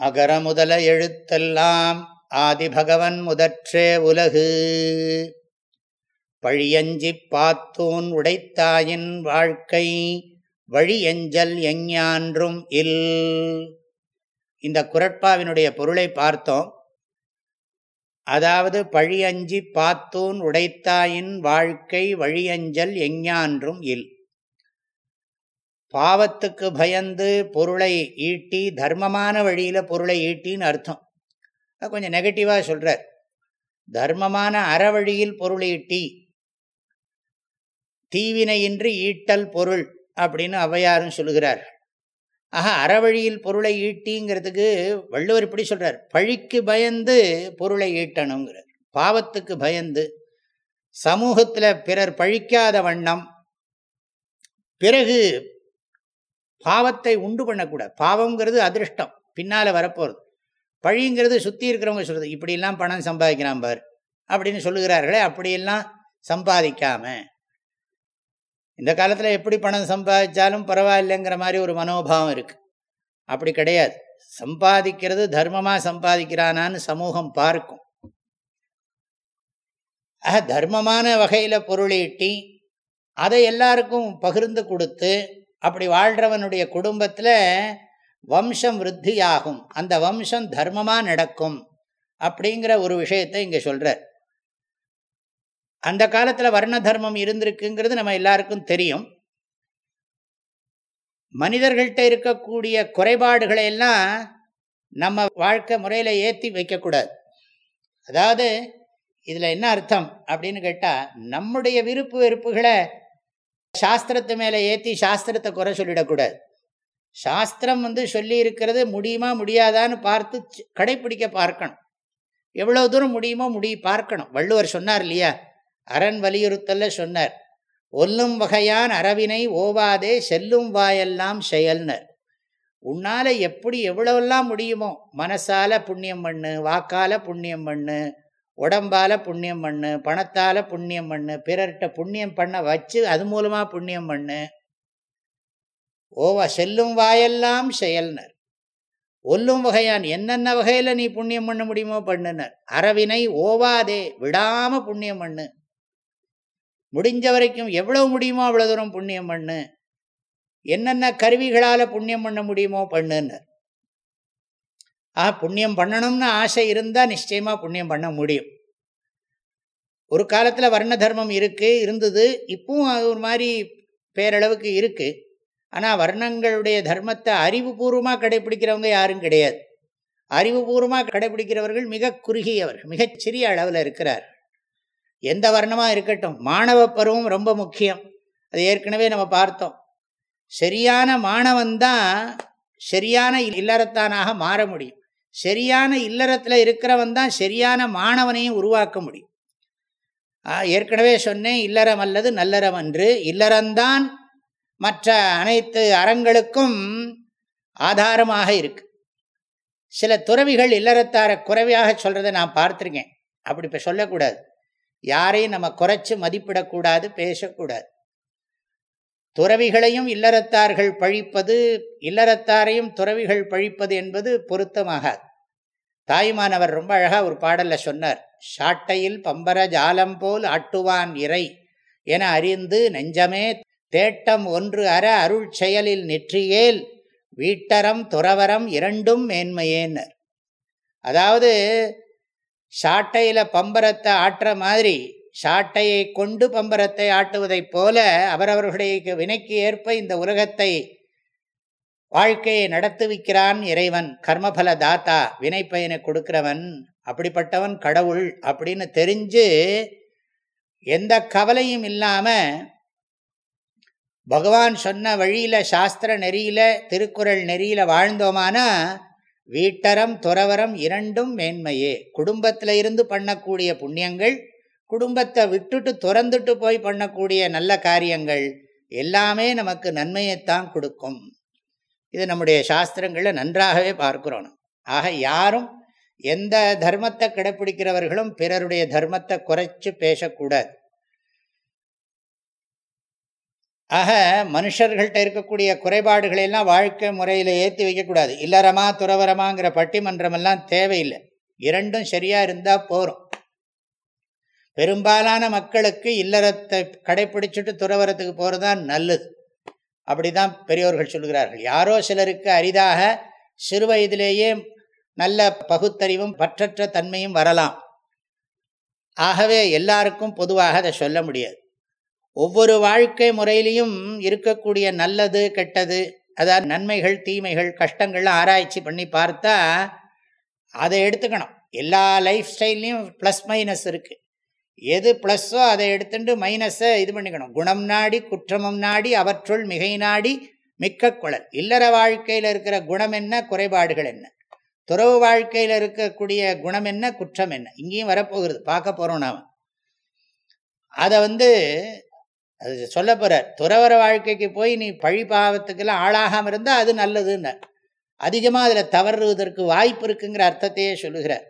அகர முதல எழுத்தெல்லாம் ஆதிபகவன் முதற்றே உலகு. பழியஞ்சிப் பாத்தூன் உடைத்தாயின் வாழ்க்கை வழியஞ்சல் எஞ்ஞான்றும் இல். இந்த குரட்பாவினுடைய பொருளை பார்த்தோம். அதாவது பழியஞ்சி பாத்தூன் உடைத்தாயின் வாழ்க்கை வழியஞ்சல் எஞ்ஞான்றும் இல். பாவத்துக்கு பயந்து பொருளை ஈட்டி தர்மமான வழியில் பொருளை ஈட்டின்னு அர்த்தம். கொஞ்சம் நெகட்டிவாக சொல்கிறார் தர்மமான அறவழியில் பொருளை ஈட்டி தீவினையின்றி ஈட்டல் பொருள் அப்படின்னு அவையாரும் சொல்லுகிறார். ஆஹா அறவழியில் பொருளை ஈட்டிங்கிறதுக்கு வள்ளுவர் இப்படி சொல்கிறார் பழிக்கு பயந்து பொருளை ஈட்டணுங்கிறார். பாவத்துக்கு பயந்து. சமூகத்தில் பிறர் பழிக்காத வண்ணம். பிறகு பாவத்தை உண்டு பண்ணக்கூடாது. பாவங்கிறது அதிருஷ்டம். பின்னால் வரப்போகிறது பழிங்கிறது சுற்றி இருக்கிறவங்க சொல்கிறது இப்படிலாம் பணம் சம்பாதிக்கிறான் பார் அப்படின்னு சொல்லுகிறார்களே அப்படியெல்லாம் சம்பாதிக்காம. இந்த காலத்தில் எப்படி பணம் சம்பாதிச்சாலும் பரவாயில்லைங்கிற மாதிரி ஒரு மனோபாவம் இருக்குது அப்படி கிடையாது. சம்பாதிக்கிறது தர்மமாக சம்பாதிக்கிறானான்னு சமூகம் பார்க்கும். ஆக தர்மமான வகையில் பொருளீட்டி அதை எல்லாருக்கும் பகிர்ந்து கொடுத்து அப்படி வாழ்கிறவனுடைய குடும்பத்தில் வம்சம் விருத்தியாகும். அந்த வம்சம் தர்மமாக நடக்கும் அப்படிங்கிற ஒரு விஷயத்தை இங்கே சொல்கிறார் அந்த காலத்தில் வர்ண தர்மம் இருந்திருக்குங்கிறது நம்ம எல்லாருக்கும் தெரியும். மனிதர்கள்ட்ட இருக்கக்கூடிய குறைபாடுகளை எல்லாம் நம்ம வாழ்க்கை முறையில் ஏற்றி வைக்கக்கூடாது. அதாவது இதில் என்ன அர்த்தம் அப்படின்னு கேட்டால் நம்முடைய விருப்பு வெறுப்புகளை சாஸ்திரத்து மேலே ஏற்றி சாஸ்திரத்தை குறை சொல்லிடக்கூடாது. சாஸ்திரம் வந்து சொல்லி இருக்கிறது முடியுமா முடியாதான்னு பார்த்து கடைப்பிடிக்க பார்க்கணும். எவ்வளோ தூரம் முடியுமோ முடி பார்க்கணும். வள்ளுவர் சொன்னார் இல்லையா? அரண் வலியுறுத்தல சொன்னார். ஒல்லும் வகையான் அறவினை ஓவாதே செல்லும் வாயெல்லாம் செயல்னர். உன்னால் எப்படி எவ்வளவெல்லாம் முடியுமோ மனசால புண்ணியம் பண்ணு வாக்கால புண்ணியம் பண்ணு உடம்பால் புண்ணியம் பண்ணு பணத்தால் புண்ணியம் பண்ணு பிறர்கிட்ட புண்ணியம் பண்ண வச்சு அது மூலமாக புண்ணியம் பண்ணு. ஓவா செல்லும் வாயெல்லாம் செயல்னர். ஒல்லும் வகையான் என்னென்ன வகையில் நீ புண்ணியம் பண்ண முடியுமோ பண்ணுனர். அறவினை ஓவாதே விடாமல் புண்ணியம் பண்ணு. முடிஞ்ச வரைக்கும் எவ்வளவு முடியுமோ அவ்வளோ தூரம் புண்ணியம் பண்ணு. என்னென்ன கருவிகளால் புண்ணியம் பண்ண முடியுமோ பண்ணுன்னர் ஆ புண்ணியம் பண்ணணும்னு ஆசை இருந்தால் நிச்சயமாக புண்ணியம் பண்ண முடியும். ஒரு காலத்தில் வர்ண தர்மம் இருக்குது இருந்தது. இப்பவும் அது ஒரு மாதிரி பேரளவுக்கு இருக்குது ஆனால் வர்ணங்களுடைய தர்மத்தை அறிவுபூர்வமாக கடைபிடிக்கிறவங்க யாரும் கிடையாது. அறிவுபூர்வமாக கடைபிடிக்கிறவர்கள் மிக குறுகியவர்கள் மிகச்சிறிய அளவில் இருக்கிறார். எந்த வர்ணமாக இருக்கட்டும் மாணவ பருவம் ரொம்ப முக்கியம். அது ஏற்கனவே நம்ம பார்த்தோம். சரியான மாணவன்தான் சரியான இல்லறத்தானாக மாற முடியும். சரியான இல்லறத்தில் இருக்கிறவன் தான் சரியான மாணவனையும் உருவாக்க முடியும். ஏற்கனவே சொன்னேன் இல்லறம் அல்லது நல்லறம் என்று இல்லறந்தான் மற்ற அனைத்து அறங்களுக்கும் ஆதாரமாக இருக்கு. சில துறவிகள் இல்லறத்தார குறைவையாக சொல்கிறத நான் பார்த்துருக்கேன். அப்படி இப்போ சொல்லக்கூடாது. யாரையும் நம்ம குறைச்சி மதிப்பிடக்கூடாது பேசக்கூடாது. துறவிகளையும் இல்லறத்தார்கள் பழிப்பது இல்லறத்தாரையும் துறவிகள் பழிப்பது என்பது பொருத்தமாகாது. தாய்மானவர் ரொம்ப அழகாக ஒரு பாடலில் சொன்னார் ஷாட்டையில் பம்பர ஜாலம் போல் ஆட்டுவான் இறை என அறிந்து நெஞ்சமே தேட்டம் ஒன்று அற அருள் செயலில் நெற்றியேல் வீட்டரம் துறவரம் இரண்டும் மேன்மையேன்னர் அதாவது சாட்டையில் பம்பரத்தை ஆட்டுற மாதிரி சாட்டையை கொண்டு பம்பரத்தை ஆட்டுவதைப் போல அவரவர்களுடைய வினைக்கு ஏற்ப இந்த உலகத்தை வாழ்க்கையை நடத்துவிக்கிறான் இறைவன். கர்மபல தாத்தா வினை பயனை கொடுக்கிறவன். அப்படிப்பட்டவன் கடவுள் அப்படின்னு தெரிஞ்சு எந்த கவலையும் இல்லாமல் பகவான் சொன்ன வழியில் சாஸ்திர நெறியில் திருக்குறள் நெறியில் வாழ்ந்தோமானா வீட்டரம் துறவரம் இரண்டும் மேன்மையே. குடும்பத்தில் இருந்து பண்ணக்கூடிய புண்ணியங்கள் குடும்பத்தை விட்டுட்டு துறந்துட்டு போய் பண்ணக்கூடிய நல்ல காரியங்கள் எல்லாமே நமக்கு நன்மையைத்தான் கொடுக்கும். இது நம்முடைய சாஸ்திரங்களில் நன்றாகவே பார்க்கிறோம் ஆக யாரும் எந்த தர்மத்தை கடைப்பிடிக்கிறவர்களும் பிறருடைய தர்மத்தை குறைச்சு பேசக்கூடாது. ஆக மனுஷர்கள்ட்ட இருக்கக்கூடிய குறைபாடுகளெல்லாம் வாழ்க்கை முறையில் ஏற்றி வைக்கக்கூடாது. இல்லறமா துறவரமாங்கிற பட்டிமன்றமெல்லாம் தேவையில்லை. இரண்டும் சரியாக இருந்தால் போகிறோம் பெரும்பாலான மக்களுக்கு இல்லறத்தை கடைப்பிடிச்சிட்டு துறவரத்துக்கு போகிறது தான் நல்லது. அப்படி தான் பெரியோர்கள் சொல்கிறார்கள் யாரோ சிலருக்கு அரிதாக சிறு வயதிலேயே நல்ல பகுத்தறிவும் பற்றற்ற தன்மையும் வரலாம். ஆகவே எல்லாருக்கும் பொதுவாக அதை சொல்ல முடியாது. ஒவ்வொரு வாழ்க்கை முறையிலையும் இருக்கக்கூடிய நல்லது கெட்டது அதாவது நன்மைகள் தீமைகள் கஷ்டங்கள்லாம் ஆராய்ச்சி பண்ணி பார்த்தா அதை எடுத்துக்கணும். எல்லா லைஃப் ஸ்டைல்லையும் ப்ளஸ் மைனஸ் இருக்குது எது ப்ளஸ்ஸோ அதை எடுத்துட்டு மைனஸை இது பண்ணிக்கணும். குணம் நாடி குற்றமம் நாடி அவற்றுள் மிகை நாடி மிக்க குழல். இல்லற வாழ்க்கையில் இருக்கிற குணம் என்ன குறைபாடுகள் என்ன? துறவு வாழ்க்கையில் இருக்கக்கூடிய குணம் என்ன குற்றம் என்ன? இங்கேயும் வரப்போகிறது பார்க்க போகிறோம் நாம். அதை வந்து அது சொல்ல போகிறார் துறவர வாழ்க்கைக்கு போய் நீ பழி பாவத்துக்கெல்லாம் ஆளாகாமல் இருந்தால் அது நல்லதுன்னு அதிகமாக அதில் தவறுவதற்கு வாய்ப்பு இருக்குங்கிற அர்த்தத்தையே சொல்லுகிறார்.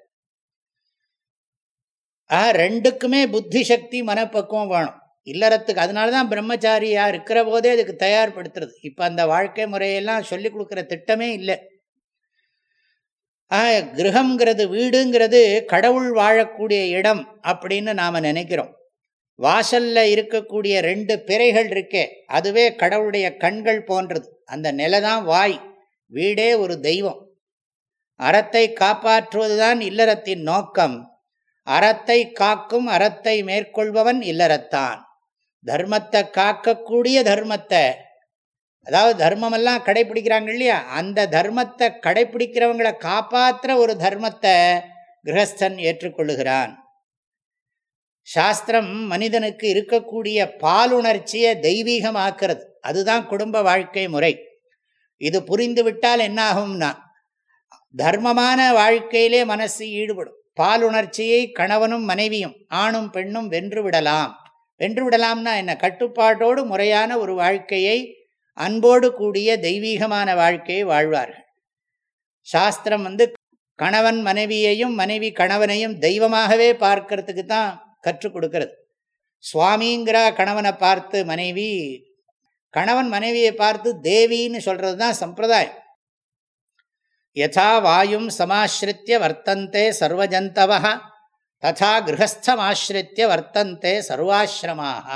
ஆ ரெண்டுக்குமே புத்தி சக்தி மனப்பக்குவம் வேணும். இல்லறத்துக்கு அதனால தான் பிரம்மச்சாரியாக இருக்கிற போதே அதுக்கு தயார்படுத்துறது. இப்போ அந்த வாழ்க்கை முறையெல்லாம் சொல்லி கொடுக்குற திட்டமே இல்லை. ஆ கிரகங்கிறது வீடுங்கிறது கடவுள் வாழக்கூடிய இடம் அப்படின்னு நாம் நினைக்கிறோம். வாசல்ல இருக்கக்கூடிய ரெண்டு பிறைகள் இருக்கே அதுவே கடவுளுடைய கண்கள் போன்றது. அந்த நிலை தான் வாய் வீடே ஒரு தெய்வம். அறத்தை காப்பாற்றுவதுதான் இல்லறத்தின் நோக்கம். அறத்தை காக்கும் அறத்தை மேற்கொள்பவன் இல்லறத்தான். தர்மத்தை காக்கக்கூடிய தர்மத்தை அதாவது தர்மமெல்லாம் கடைபிடிக்கிறாங்க இல்லையா? அந்த தர்மத்தை கடைபிடிக்கிறவங்களை காப்பாற்றுற ஒரு தர்மத்தை கிரகஸ்தன் ஏற்றுக்கொள்ளுகிறான். சாஸ்திரம் மனிதனுக்கு இருக்கக்கூடிய பாலுணர்ச்சியை தெய்வீகமாக்குறது. அதுதான் குடும்ப வாழ்க்கை முறை. இது புரிந்துவிட்டால் என்னாகும்னா தர்மமான வாழ்க்கையிலே மனசு ஈடுபடும். பாலுணர்ச்சியை கணவனும் மனைவியும் ஆணும் பெண்ணும் வென்று விடலாம். வென்று விடலாம்னா என்ன? கட்டுப்பாட்டோடு முறையான ஒரு வாழ்க்கையை அன்போடு கூடிய தெய்வீகமான வாழ்க்கையை வாழ்வார்கள். சாஸ்திரம் வந்து கணவன் மனைவியையும் மனைவி கணவனையும் தெய்வமாகவே பார்க்கறதுக்கு தான் கற்றுக் கொடுக்கறது. சுவாமிங்கிற கணவனை பார்த்து மனைவி கணவன் மனைவியை பார்த்து தேவின்னு சொல்றது தான் சம்பிரதாயம். யதா வாயும் சமாசிரித்திய வர்த்தந்தே சர்வஜந்தவ ததா கிரகஸ்தமாசிரித்திய வர்த்தந்தே சர்வாசிரமாக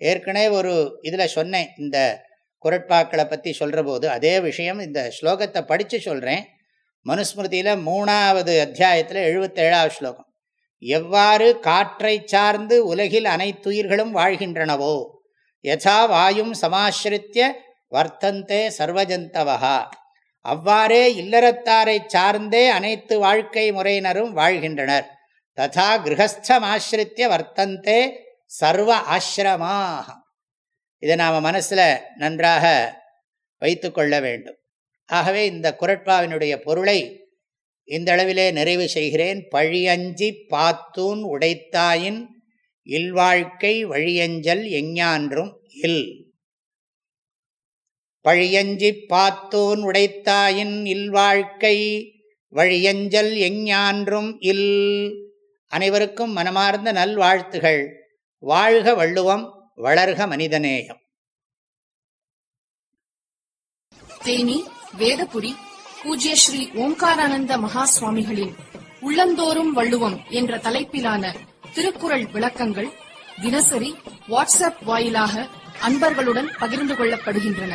ஏற்கனவே ஒரு இதில் சொன்னேன் இந்த குரட்பாக்களை பற்றி சொல்கிற போது அதே விஷயம் இந்த ஸ்லோகத்தை படித்து சொல்கிறேன் மனுஸ்மிருதியில் மூணாவது அத்தியாயத்தில் எழுபத்தேழாவது ஸ்லோகம். எவ்வாறு காற்றை சார்ந்து உலகில் அனைத்துயிர்களும் வாழ்கின்றனவோ யசா வாயும் சமாசிரித்திய வர்த்தந்தே சர்வஜந்தவகா அவ்வாறே இல்லறத்தாரை சார்ந்தே அனைத்து வாழ்க்கை முறையினரும் வாழ்கின்றனர். ததா கிரகஸ்தமாசிரித்திய வர்த்தந்தே சர்வ ஆசிரமாக இதை நாம் மனசில் நன்றாக வைத்து கொள்ள வேண்டும். ஆகவே இந்த குரட்பாவினுடைய பொருளை இந்தளவிலே நிறைவு செய்கிறேன். பழியஞ்சி பாத்தூன் உடைத்தாயின் இல்வாழ்க்கை வழியஞ்சல் எஞ்ஞான்றும் இல். பழியஞ்சி பார்த்தோன் உடைத்தாயின் இல்வாழ்க்கை வழியஞ்சல் எஞ்ஞான்றும் இல். அனைவருக்கும் மனமார்ந்த நல்வாழ்த்துகள். வாழ்க வள்ளுவம் வளர்க மனிதநேயம். தேனி வேதபுரி பூஜ்ய ஸ்ரீ ஓம்காரானந்த மகா சுவாமிகளின் உள்ளந்தோறும் வள்ளுவம் என்ற தலைப்பிலான திருக்குறள் விளக்கங்கள் தினசரி வாட்ஸ்அப் வாயிலாக அன்பர்களுடன் பகிர்ந்து கொள்ளப்படுகின்றன.